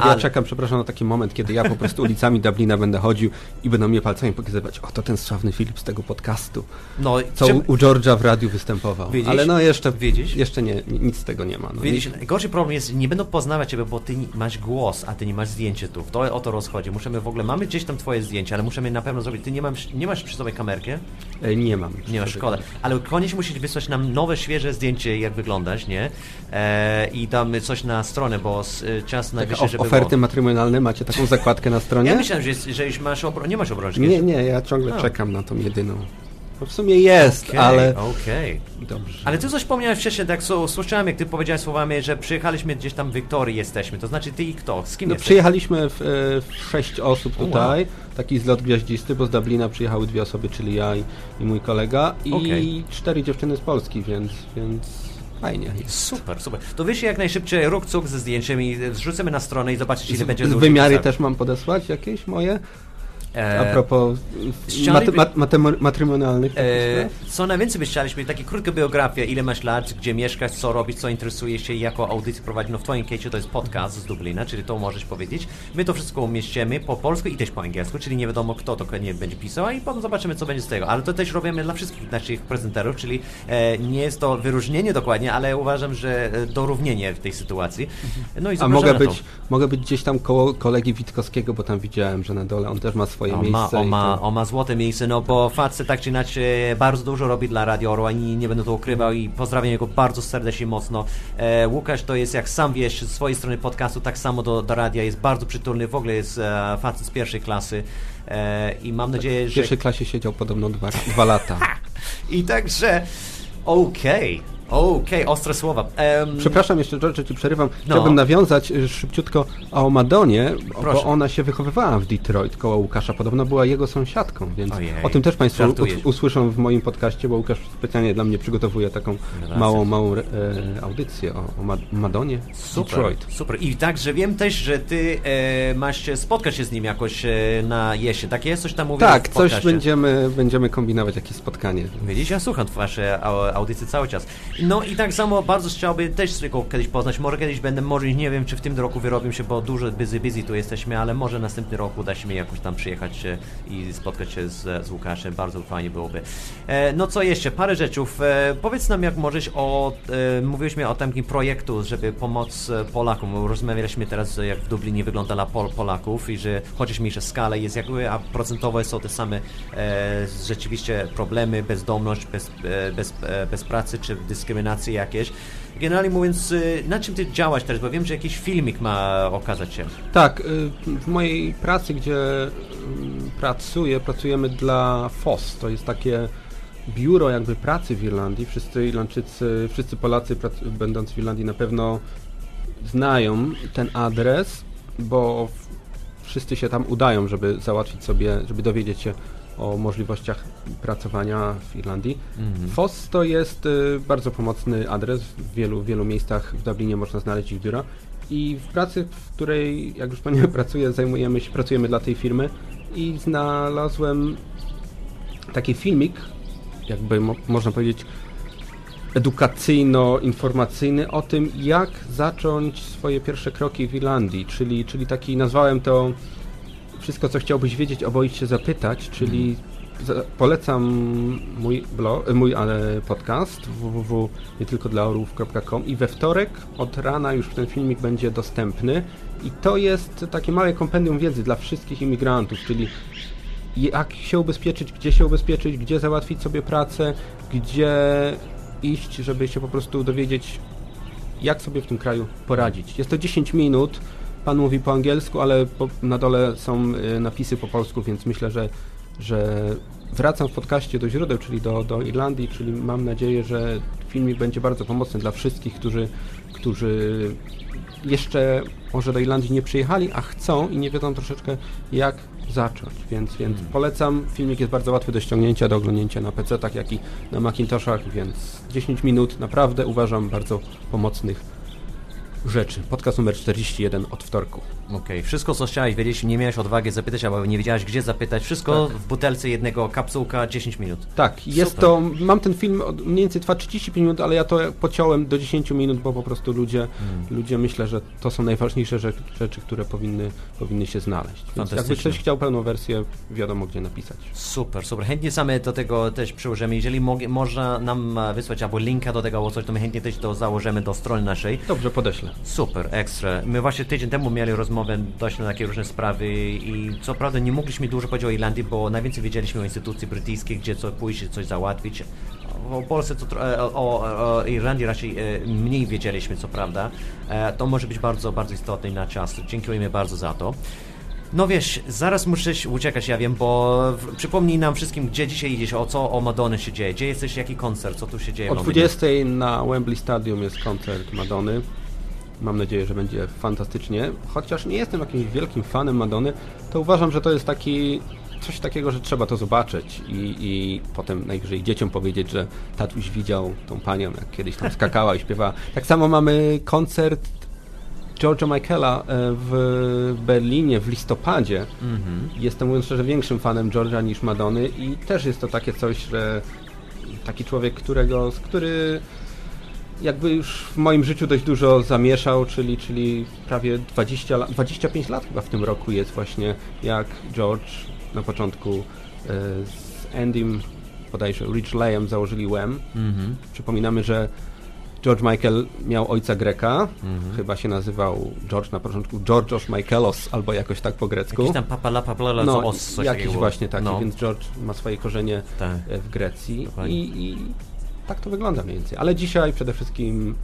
Tak, ja czekam, przepraszam, na taki moment, kiedy ja po prostu ulicami Dublina będę chodził i będą mnie palcami pokazywać, o to ten sławny Filip z tego podcastu, No, co czym- u George'a w radiu występował. Ale no jeszcze, Widzisz? jeszcze nie, nic z tego nie ma. No, gorszy problem jest, nie będą poznawać Ciebie, bo Ty masz głos, a Ty nie masz zdjęcie tu. To o to rozchodzi. Musimy w ogóle, mamy gdzieś tam Twoje zdjęcie, ale musimy na pewno zrobić. Ty nie masz, nie masz przy sobie kamerkę? E, nie mam. Nie masz, szkoda. Ale koniecznie musisz wysłać nam nowe, świeże zdjęcie, jak wyglądasz, nie? E, I damy coś na stronę, bo e, czas Taka najwyższy, of- żeby oferty było. matrymonialne, macie taką zakładkę na stronie? Ja myślałem, że, jest, że już masz obro... nie masz obrączki. Nie, nie, ja ciągle A. czekam na tą jedyną. Bo w sumie jest, Okej, ale... Okej. Dobrze. Ale ty coś wspomniałeś wcześniej, tak so, słyszałem, jak ty powiedziałeś słowami, że przyjechaliśmy gdzieś tam w Wiktorii jesteśmy. To znaczy ty i kto? Z kim No, jesteś? przyjechaliśmy w, e, w sześć osób tutaj, taki zlot gwiaździsty, bo z Dublina przyjechały dwie osoby, czyli ja i, i mój kolega i Okej. cztery dziewczyny z Polski, więc, więc fajnie jest. Super, super. To wyślij jak najszybciej ruk cuk ze zdjęciem i zrzucimy na stronę i zobaczycie, ile będzie Z wymiary też mam podesłać jakieś moje? E, A propos chcieliby- mat, mat, matem- matrymonialnych E, co najwięcej by chcieliśmy, takie krótka biografia, ile masz lat, gdzie mieszkasz, co robisz, co interesuje się, jaką audycję prowadzić. No w twoim case to jest podcast z Dublina, czyli to możesz powiedzieć. My to wszystko umieścimy po polsku i też po angielsku, czyli nie wiadomo kto to nie będzie pisał, i potem zobaczymy co będzie z tego. Ale to też robimy dla wszystkich naszych prezenterów, czyli e, nie jest to wyróżnienie dokładnie, ale uważam, że e, dorównanie w tej sytuacji. No i A mogę być, mogę być gdzieś tam koło kolegi Witkowskiego, bo tam widziałem, że na dole on też ma swoje On miejsce. ma, on, ma, to- on ma złote miejsce, no bo facet tak czy inaczej bardzo dużo robi dla Radio Orła i nie będę to ukrywał i pozdrawiam jego bardzo serdecznie mocno. E, Łukasz to jest, jak sam wiesz, z swojej strony podcastu, tak samo do, do radia, jest bardzo przytulny, w ogóle jest e, facet z pierwszej klasy e, i mam nadzieję, W że... pierwszej klasie siedział podobno dwa, dwa lata. [laughs] I także, okej, okej, ostre słowa. Em, Przepraszam jeszcze, George, że ci przerywam. No. Chciałbym nawiązać y, szybciutko o Madonie, Proszę. bo ona się wychowywała w Detroit koło Łukasza. Podobno była jego sąsiadką, więc Ojej, o tym też Państwo żartujesz. usłyszą w moim podcaście, bo Łukasz specjalnie dla mnie przygotowuje taką Racja. małą, małą e, audycję o, o Ma- Madonie Super, Detroit. super. I także wiem też, że ty e, masz się spotkać się z nim jakoś e, na jesień. Tak jest? Coś tam mówisz Tak, coś będziemy, będziemy kombinować, jakieś spotkanie. Widzisz, ja słucham wasze au- audycje cały czas. No i tak samo bardzo chciałbym też tylko kiedyś poznać. Może kiedyś będę, może nie wiem, czy w tym roku wyrobię się, bo dużo busy, busy tu jesteśmy, ale może następny rok uda się mi jakoś tam przyjechać e, i spotkać się z, z Łukaszem. Bardzo fajnie byłoby. E, no co jeszcze? Parę rzeczów. E, powiedz nam, jak możesz o... E, mówiliśmy o takim projektu, żeby pomóc e, Polakom. Rozmawialiśmy teraz, e, jak w Dublinie wygląda dla Pol Polaków i że chociaż mniejsza skala jest jakby, a procentowo są te same rzeczywiście problemy, bezdomność, bez, bez, bez pracy czy jakieś. Generalnie mówiąc, y, na czym ty działasz teraz? Bo wiem, że jakiś filmik ma okazać się. Tak, y, w mojej pracy, gdzie y, pracuję, pracujemy dla FOS. To jest takie biuro jakby pracy w Irlandii. Wszyscy Irlandczycy, wszyscy Polacy będący w Irlandii na pewno znają ten adres, bo wszyscy się tam udają, żeby załatwić sobie, żeby dowiedzieć się o możliwościach pracowania w Irlandii. Mhm. FOS to jest y, bardzo pomocny adres. W wielu, wielu miejscach w Dublinie można znaleźć ich biura. I w pracy, w której, jak już Pani [laughs] pracuję, zajmujemy się, pracujemy dla tej firmy i znalazłem taki filmik, jakby mo można powiedzieć, edukacyjno-informacyjny o tym, jak zacząć swoje pierwsze kroki w Irlandii, czyli, czyli taki, nazwałem to wszystko, co chciałbyś wiedzieć, oboić się zapytać, czyli polecam mój blog, e, mój ale podcast www.nietylkodlaorów.com i we wtorek od rana już ten filmik będzie dostępny i to jest takie małe kompendium wiedzy dla wszystkich imigrantów, czyli jak się ubezpieczyć, gdzie się ubezpieczyć, gdzie załatwić sobie pracę, gdzie iść, żeby się po prostu dowiedzieć, jak sobie w tym kraju poradzić. Jest to 10 minut, pan mówi po angielsku, ale po, na dole są y, napisy po polsku, więc myślę, że, że wracam w podcaście do źródeł, czyli do, do Irlandii, czyli mam nadzieję, że filmik będzie bardzo pomocny dla wszystkich, którzy, którzy jeszcze może do Irlandii nie przyjechali, a chcą i nie wiedzą troszeczkę jak zacząć, więc, więc polecam. Filmik jest bardzo łatwy do ściągnięcia, do oglądnięcia na PC-tach, jak i na Macintoshach, więc 10 minut naprawdę uważam bardzo pomocnych rzeczy. Podcast numer 41 od wtorku. Okej, wszystko co chciałeś wiedzieć, nie miałeś odwagi zapytać, albo nie wiedziałeś gdzie zapytać, wszystko Tak. w butelce jednego kapsułka 10 minut. Tak, jest Super. to, mam ten film, od- mniej więcej trwa 35 minut, ale ja to pociąłem do 10 minut, bo po prostu ludzie, Hmm. ludzie myślę, że to są najważniejsze rzeczy, rzeczy które powinny, powinny się znaleźć. Więc jakby ktoś chciał pełną wersję, wiadomo gdzie napisać. Super, super. Chętnie same do tego też przyłożymy. Jeżeli mogę, można nam wysłać albo linka do tego albo coś, to my chętnie też to założymy do strony naszej. Dobrze, podeślę. Super, ekstra. My właśnie tydzień temu mieli rozmowę dość na takie różne sprawy i co prawda nie mogliśmy dużo powiedzieć o Irlandii, bo najwięcej wiedzieliśmy o instytucji brytyjskiej, gdzie co pójść, coś załatwić. O Polsce, to, e, o, o, o Irlandii raczej e, mniej wiedzieliśmy, co prawda. E, To może być bardzo, bardzo istotne na czas. Dziękujemy bardzo za to. No wiesz, zaraz muszę się uciekać, ja wiem, bo przypomnij nam wszystkim, gdzie dzisiaj idziesz, o co o Madony się dzieje, gdzie jesteś, jaki koncert, co tu się dzieje. O w Londynie? 20 na Wembley Stadium jest koncert Madony. Mam nadzieję, że będzie fantastycznie. Chociaż nie jestem jakimś wielkim fanem Madony, to uważam, że to jest taki coś takiego, że trzeba to zobaczyć i, i potem najwyżej dzieciom powiedzieć, że tatuś widział tą panią, jak kiedyś tam skakała i śpiewała. Tak samo mamy koncert George'a Michaela e, w Berlinie w listopadzie. Mhm. Jestem, mówiąc szczerze, większym fanem George'a niż Madony i też jest to takie coś, że taki człowiek, którego, który jakby już w moim życiu dość dużo zamieszał, czyli, czyli prawie 20 lat, 25 lat chyba w tym roku jest właśnie jak George na początku e, z Andym, bodajże Rich Layem założyli Wham. Mhm. Przypominamy, że George Michael miał ojca Greka, Mhm. chyba się nazywał George na początku Georgios Michaelos albo jakoś tak po grecku. Jakiś tam papala papala no, os, coś jakiś takiego. właśnie taki, No. więc George ma swoje korzenie Tak. e, w Grecji i, i tak to wygląda mniej więcej. Ale dzisiaj przede wszystkim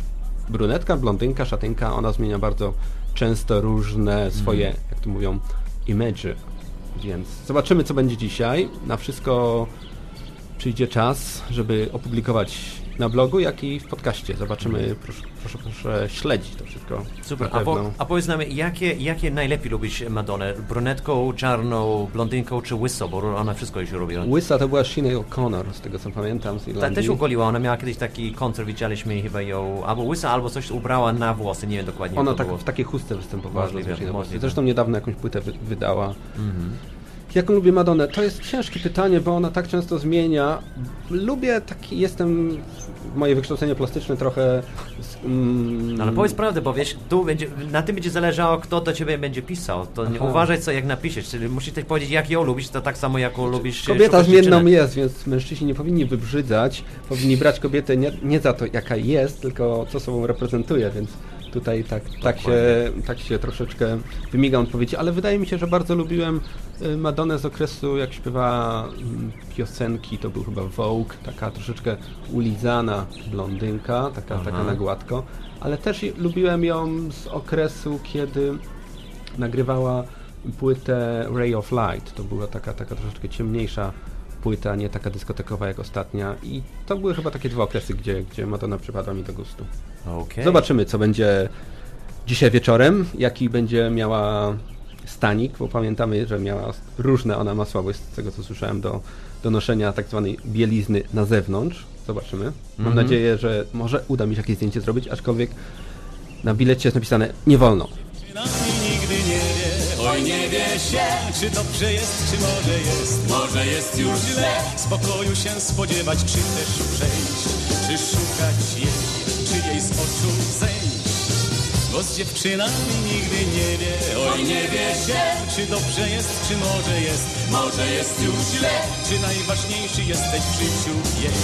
brunetka, blondynka, szatynka, ona zmienia bardzo często różne swoje, Mhm. jak to mówią, image. Więc zobaczymy, co będzie dzisiaj. Na wszystko przyjdzie czas, żeby opublikować na blogu, jak i w podcaście. Zobaczymy, proszę, proszę, proszę śledzić to wszystko. Super, a, po, a powiedz nam, jakie, jakie najlepiej lubisz Madonnę? Brunetką, czarną, blondynką czy łysą? Bo ona wszystko już robi. Łysa to była Sinead O'Connor, z tego co pamiętam, z Ta też ugoliła, ona miała kiedyś taki koncert, widzieliśmy chyba ją, albo łysa, albo coś ubrała na włosy, nie wiem dokładnie Ona tak, było. w takiej chustce występowała. Możliwe, możliwe. Zresztą niedawno jakąś płytę wy, wydała. Mhm. Jaką lubię Madonnę? To jest ciężkie pytanie, bo ona tak często zmienia. Lubię taki, jestem, moje wykształcenie plastyczne trochę... Mm, No, Ale powiedz prawdę, bo wiesz, tu będzie, na tym będzie zależało, kto do ciebie będzie pisał. To nie uważaj, co jak napiszesz. Czyli musisz też powiedzieć, jak ją lubisz, to tak samo, jak ją lubisz. e, Kobieta zmienną jest, więc mężczyźni nie powinni wybrzydzać. Powinni brać kobietę nie, nie za to, jaka jest, tylko co sobą reprezentuje, więc tutaj tak, tak, się, tak się troszeczkę wymigam odpowiedzi, ale wydaje mi się, że bardzo lubiłem y, Madonnę z okresu, jak śpiewała mm, piosenki, to był chyba Vogue, taka troszeczkę ulizana blondynka, taka, Aha. taka na gładko, ale też lubiłem ją z okresu, kiedy nagrywała płytę Ray of Light. To była taka, taka troszeczkę ciemniejsza płyta, nie taka dyskotekowa jak ostatnia. I to były chyba takie dwa okresy, gdzie, gdzie Madonna przypadła mi do gustu. Okej. Zobaczymy, co będzie dzisiaj wieczorem, jaki będzie miała stanik, bo pamiętamy, że miała różne, ona ma słabość, z tego co słyszałem, do, do noszenia tak zwanej bielizny na zewnątrz. Zobaczymy. Mam Mhm. nadzieję, że może uda mi się jakieś zdjęcie zrobić, aczkolwiek na bilecie jest napisane nie wolno. Oj nie wie się, czy dobrze jest, czy może jest, może jest już źle, spokoju się spodziewać, czy też przejść, czy szukać jej, czy jej z oczu zejść. Bo z dziewczynami nigdy nie wie, oj nie wie się, czy dobrze jest, czy może jest, może jest już źle, czy najważniejszy jesteś w życiu jej,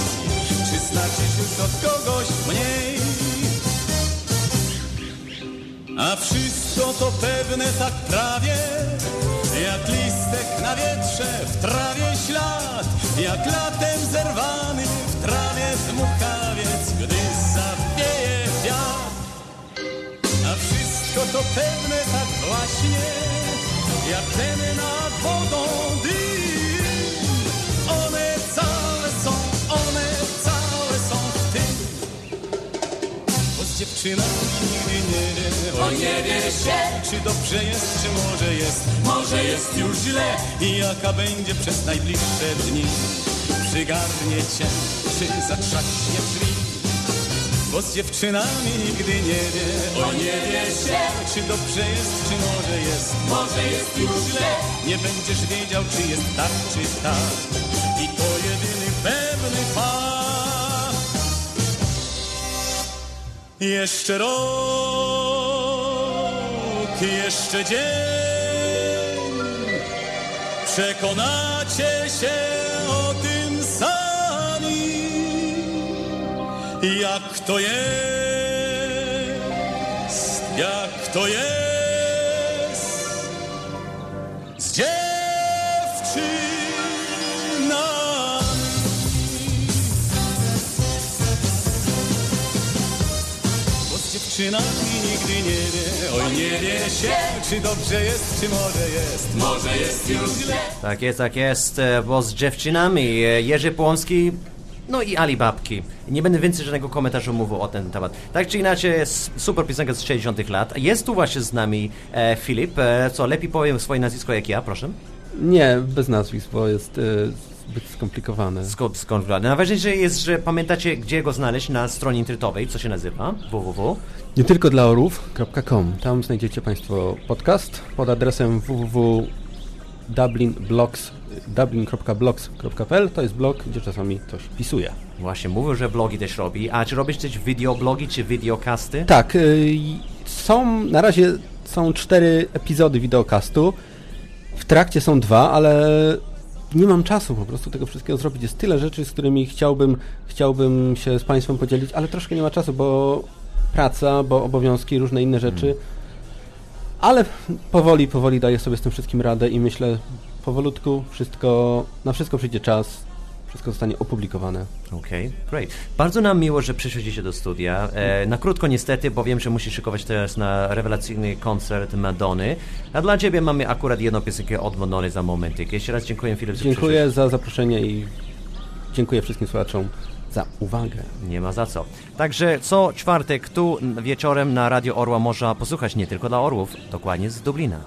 czy znaczysz już od kogoś mniej. A wszystko to pewne tak prawie, jak listek na wietrze, w trawie ślad, jak latem zerwany w trawie dmuchawiec, gdy zawieje wiatr. A wszystko to pewne tak właśnie, jak ten nad wodą dym. One całe są, one całe są w tym. Bo z nie o nie wie się, czy dobrze jest, czy może jest, może jest już źle i jaka będzie przez najbliższe dni. Przygarnie cię, czy zatrzaśnie drzwi. Bo z dziewczynami nigdy nie wie, o nie wie się, czy dobrze jest, czy może jest, może jest już źle. Nie będziesz wiedział, czy jest tak, czy tak. I to jedyny pewny fakt. Jeszcze rok, jeszcze dzień, przekonacie się o tym sami, jak to jest, jak to jest Z dziewczynami nigdy nie wie, oj nie wie się, czy dobrze jest, czy może jest, może jest już źle. Tak jest, tak jest, e, bo z dziewczynami e, Jerzy Płonski, no i Alibabki. Nie będę więcej żadnego komentarzu mówił o ten temat. Tak czy inaczej, jest super piosenka z 60 lat. Jest tu właśnie z nami e, Filip. E, co, lepiej powiem swoje nazwisko jak ja, proszę? Nie, bez nazwisk, bo jest y, zbyt skomplikowane. Skąd, skąd Najważniejsze jest, że pamiętacie, gdzie go znaleźć na stronie internetowej, co się nazywa www. Nie tylko dla orów.com. Tam znajdziecie Państwo podcast pod adresem www.dublinblogs dublin.blogs.pl to jest blog, gdzie czasami coś pisuję. Właśnie, mówił, że blogi też robi. A czy robisz też wideoblogi, czy videocasty? Tak, y, są, na razie są cztery epizody wideokastu. W trakcie są dwa, ale nie mam czasu po prostu tego wszystkiego zrobić. Jest tyle rzeczy, z którymi chciałbym, chciałbym się z Państwem podzielić, ale troszkę nie ma czasu, bo praca, bo obowiązki, różne inne rzeczy. Ale powoli, powoli daję sobie z tym wszystkim radę i myślę, powolutku wszystko, na wszystko przyjdzie czas, wszystko zostanie opublikowane. Okej, great. Bardzo nam miło, że przyszliście do studia. E, na krótko niestety, bo wiem, że musisz szykować teraz na rewelacyjny koncert Madony. A dla Ciebie mamy akurat jedną piosenkę od Madony za momentik. Jeszcze raz dziękuję Filip, że Dziękuję za zaproszenie i dziękuję wszystkim słuchaczom za uwagę. Nie ma za co. Także co czwartek tu wieczorem na Radio Orła można posłuchać nie tylko dla orłów, dokładnie z Dublina.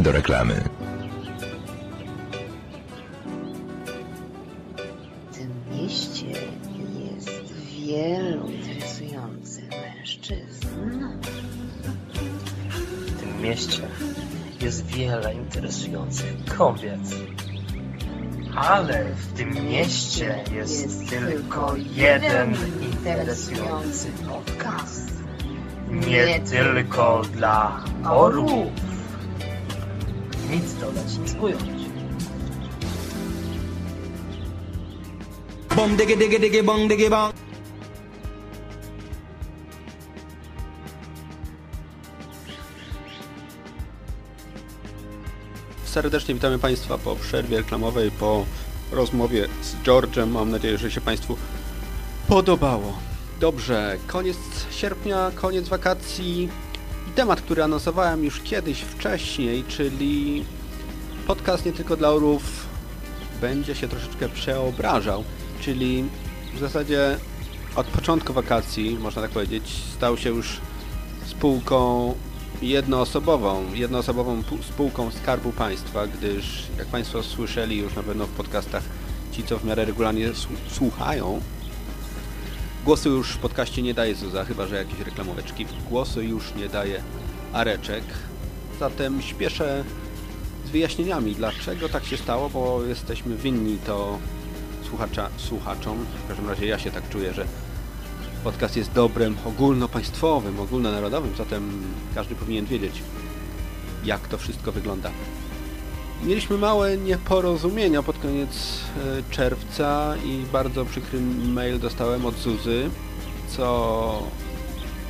Zapraszamy do reklamy. W tym mieście jest wielu interesujących mężczyzn. W tym mieście jest wiele interesujących kobiet. Ale w tym mieście jest, tylko jeden interesujący podcast. Nie tylko dla orłów. Nic dodać, nic ująć. Bum diggy diggy diggy bong diggy bong. Serdecznie witamy Państwa po przerwie reklamowej, po rozmowie z George'em. Mam nadzieję, że się Państwu podobało. Dobrze, koniec sierpnia, koniec wakacji i temat, który anonsowałem już kiedyś wcześniej, czyli podcast nie tylko dla orów będzie się troszeczkę przeobrażał, czyli w zasadzie od początku wakacji, można tak powiedzieć, stał się już spółką jednoosobową, jednoosobową spółką Skarbu Państwa, gdyż jak Państwo słyszeli już na pewno w podcastach ci, co w miarę regularnie słuchają, głosu już w podcaście nie daje Zuza, chyba że jakieś reklamoweczki. Głosu już nie daje Areczek. Zatem śpieszę z wyjaśnieniami, dlaczego tak się stało, bo jesteśmy winni to słuchacza, słuchaczom. W każdym razie ja się tak czuję, że podcast jest dobrem ogólnopaństwowym, ogólnonarodowym, zatem każdy powinien wiedzieć, jak to wszystko wygląda. Mieliśmy małe nieporozumienia pod koniec e, czerwca i bardzo przykry mail dostałem od Zuzy, co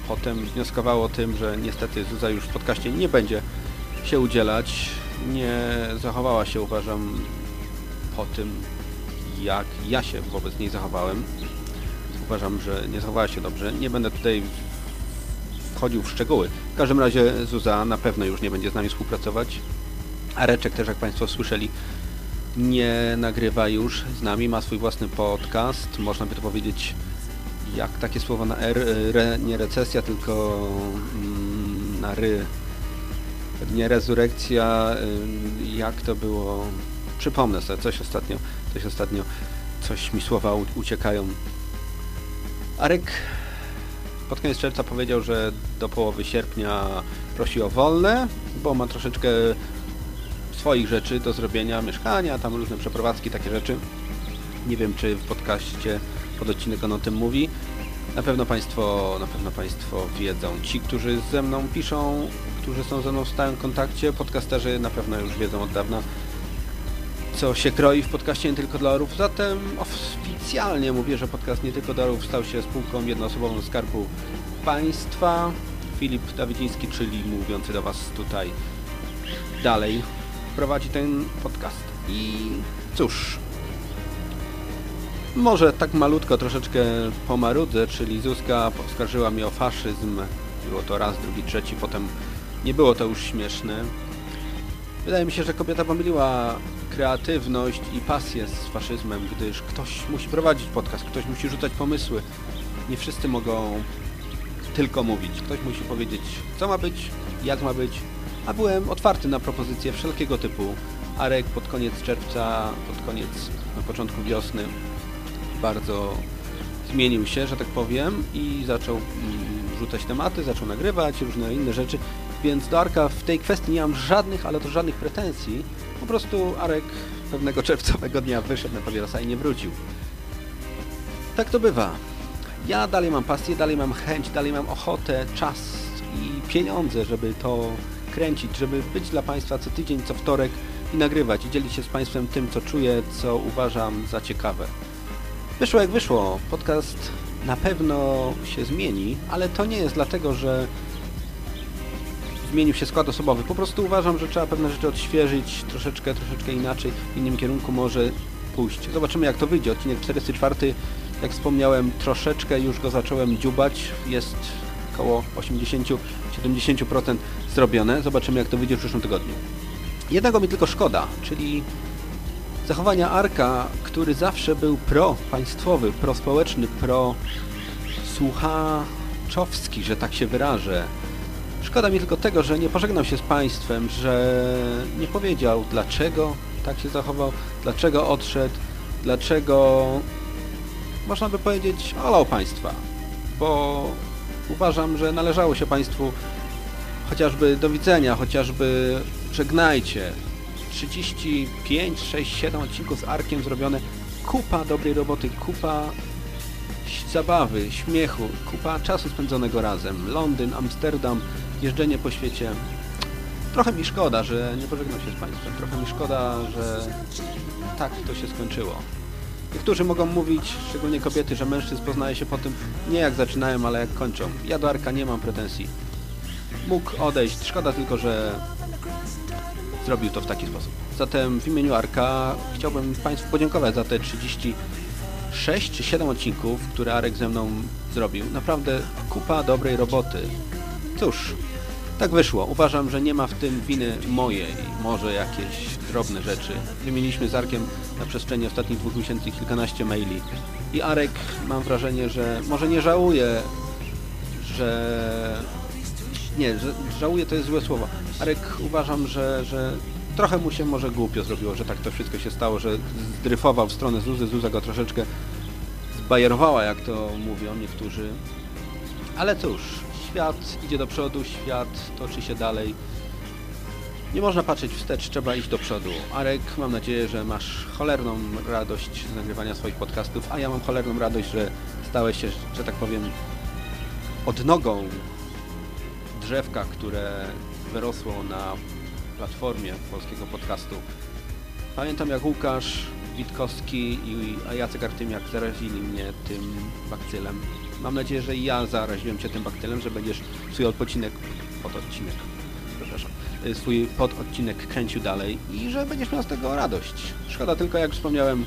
potem wnioskowało tym, że niestety Zuza już w podcaście nie będzie się udzielać. Nie zachowała się, uważam, po tym, jak ja się wobec niej zachowałem. Uważam, że nie zachowała się dobrze. Nie będę tutaj wchodził w szczegóły. W każdym razie Zuza na pewno już nie będzie z nami współpracować. Areczek też, jak Państwo słyszeli, nie nagrywa już z nami, ma swój własny podcast. Można by to powiedzieć, jak takie słowo na R, re, nie recesja, tylko mm, na ry. Nie rezurekcja, y, jak to było? Przypomnę sobie, coś ostatnio, coś ostatnio, coś mi słowa uciekają. Arek pod koniec czerwca powiedział, że do połowy sierpnia prosi o wolne, bo ma troszeczkę swoich rzeczy do zrobienia, mieszkania, tam różne przeprowadzki, takie rzeczy. Nie wiem, czy w podcaście pod odcinek on o tym mówi. Na pewno Państwo, na pewno Państwo wiedzą. Ci, którzy ze mną piszą, którzy są ze mną w stałym kontakcie, podcasterzy na pewno już wiedzą od dawna, co się kroi w podcaście nie tylko dla orów. Zatem oficjalnie mówię, że podcast nie tylko dla orów stał się spółką jednoosobową Skarbu Państwa. Filip Dawidziński, czyli mówiący do Was tutaj dalej prowadzi ten podcast. I cóż, może tak malutko troszeczkę pomarudzę, czyli Zuzka poskarżyła mnie o faszyzm. Było to raz, drugi, trzeci, potem nie było to już śmieszne. Wydaje mi się, że kobieta pomyliła kreatywność i pasję z faszyzmem, gdyż ktoś musi prowadzić podcast, ktoś musi rzucać pomysły. Nie wszyscy mogą tylko mówić. Ktoś musi powiedzieć, co ma być, jak ma być, a byłem otwarty na propozycje wszelkiego typu. Arek pod koniec czerwca, pod koniec, na początku wiosny bardzo zmienił się, że tak powiem i zaczął mm, rzucać tematy, zaczął nagrywać różne inne rzeczy, więc do Arka w tej kwestii nie mam żadnych, ale to żadnych pretensji. Po prostu Arek pewnego czerwcowego dnia wyszedł na papierosa i nie wrócił. Tak to bywa. Ja dalej mam pasję, dalej mam chęć, dalej mam ochotę, czas i pieniądze, żeby to kręcić, żeby być dla Państwa co tydzień, co wtorek i nagrywać i dzielić się z Państwem tym, co czuję, co uważam za ciekawe. Wyszło jak wyszło. Podcast na pewno się zmieni, ale to nie jest dlatego, że zmienił się skład osobowy. Po prostu uważam, że trzeba pewne rzeczy odświeżyć troszeczkę, troszeczkę inaczej, w innym kierunku może pójść. Zobaczymy jak to wyjdzie. Odcinek 44, jak wspomniałem, troszeczkę już go zacząłem dziubać. Jest około 80-70% zrobione. Zobaczymy jak to wyjdzie w przyszłym tygodniu. Jednego mi tylko szkoda, czyli zachowania Arka, który zawsze był pro-państwowy, pro-społeczny, pro-słuchaczowski, że tak się wyrażę. Szkoda mi tylko tego, że nie pożegnał się z państwem, że nie powiedział dlaczego tak się zachował, dlaczego odszedł, dlaczego można by powiedzieć olał państwa, bo uważam, że należało się państwu chociażby do widzenia, chociażby żegnajcie, 35, 6, 7 odcinków z Arkiem zrobione. Kupa dobrej roboty, kupa zabawy, śmiechu, kupa czasu spędzonego razem. Londyn, Amsterdam, jeżdżenie po świecie. Trochę mi szkoda, że nie pożegnam się z Państwem. Trochę mi szkoda, że tak to się skończyło. Niektórzy mogą mówić, szczególnie kobiety, że mężczyzn poznaje się po tym nie jak zaczynają, ale jak kończą. Ja do Arka nie mam pretensji. Mógł odejść, szkoda tylko, że zrobił to w taki sposób. Zatem w imieniu Arka chciałbym Państwu podziękować za te 36 czy 7 odcinków, które Arek ze mną zrobił. Naprawdę kupa dobrej roboty. Cóż, tak wyszło. Uważam, że nie ma w tym winy mojej, może jakieś drobne rzeczy. Wymieniliśmy z Arkiem na przestrzeni ostatnich dwóch miesięcy kilkanaście maili. I Arek, mam wrażenie, że może nie żałuje, że... Nie, że żałuje to jest złe słowo. Arek uważam, że, że trochę mu się może głupio zrobiło, że tak to wszystko się stało, że zdryfował w stronę Zuzy. Zuza go troszeczkę zbajerowała, jak to mówią niektórzy. Ale cóż, świat idzie do przodu, świat toczy się dalej. Nie można patrzeć wstecz, trzeba iść do przodu. Arek, mam nadzieję, że masz cholerną radość z nagrywania swoich podcastów, a ja mam cholerną radość, że stałeś się, że tak powiem, odnogą drzewka, które wyrosło na platformie polskiego podcastu. Pamiętam jak Łukasz Witkowski i Jacek Artymiak zarazili mnie tym bakcylem. Mam nadzieję, że ja zaraziłem Cię tym baktylem, że będziesz swój odcinek, pododcinek, przepraszam, swój pododcinek kręcił dalej i że będziesz miał z tego radość. Szkoda tylko, jak wspomniałem,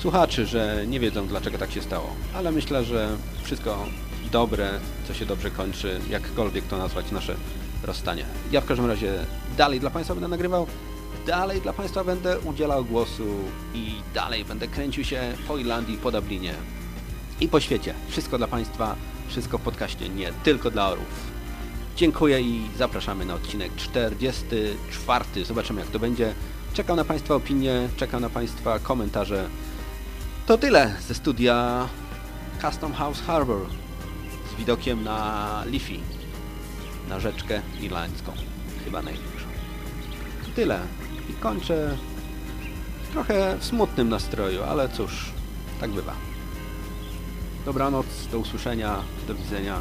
słuchaczy, że nie wiedzą, dlaczego tak się stało. Ale myślę, że wszystko dobre, co się dobrze kończy, jakkolwiek to nazwać nasze rozstanie. Ja w każdym razie dalej dla Państwa będę nagrywał, dalej dla Państwa będę udzielał głosu i dalej będę kręcił się po Irlandii, po Dublinie i po świecie. Wszystko dla Państwa, wszystko w podcaście, nie tylko dla orów. Dziękuję i zapraszamy na odcinek 44. Zobaczymy jak to będzie. Czekam na Państwa opinie, czekam na Państwa komentarze. To tyle ze studia Custom House Harbor z widokiem na Liffey, na rzeczkę irlandzką, chyba największą. To tyle i kończę trochę w smutnym nastroju, ale cóż, tak bywa. Dobranoc, do usłyszenia, do widzenia.